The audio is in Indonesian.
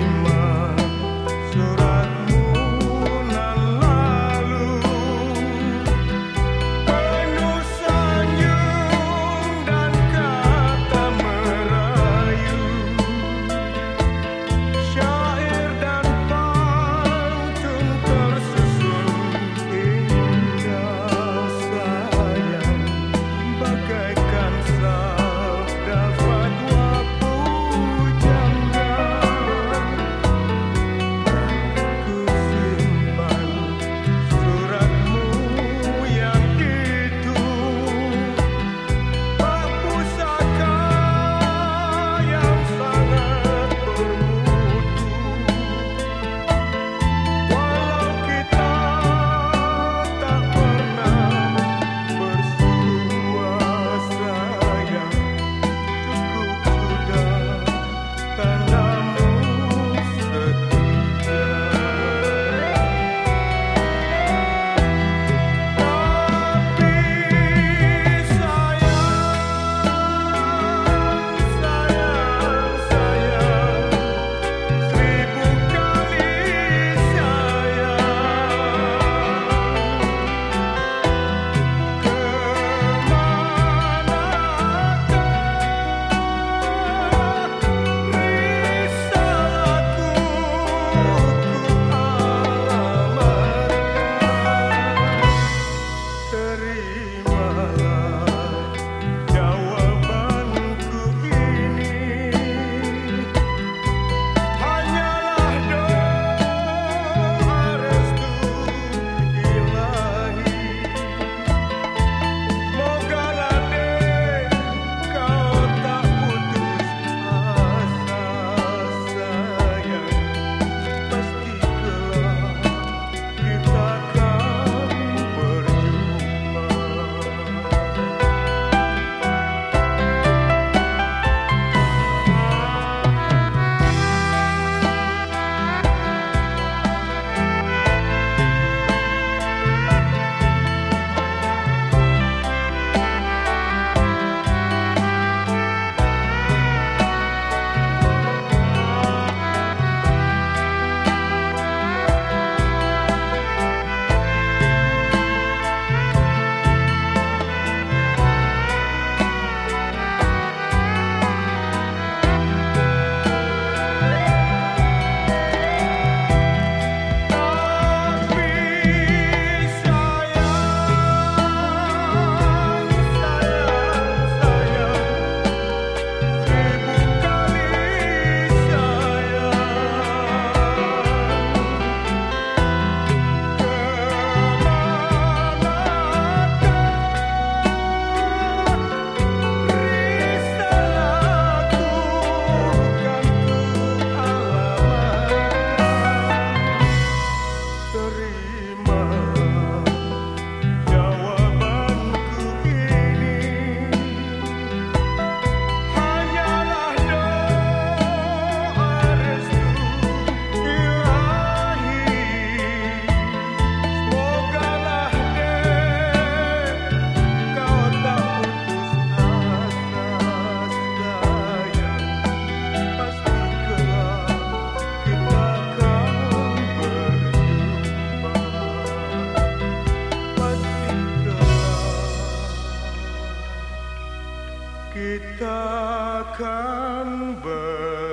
my kita akan ber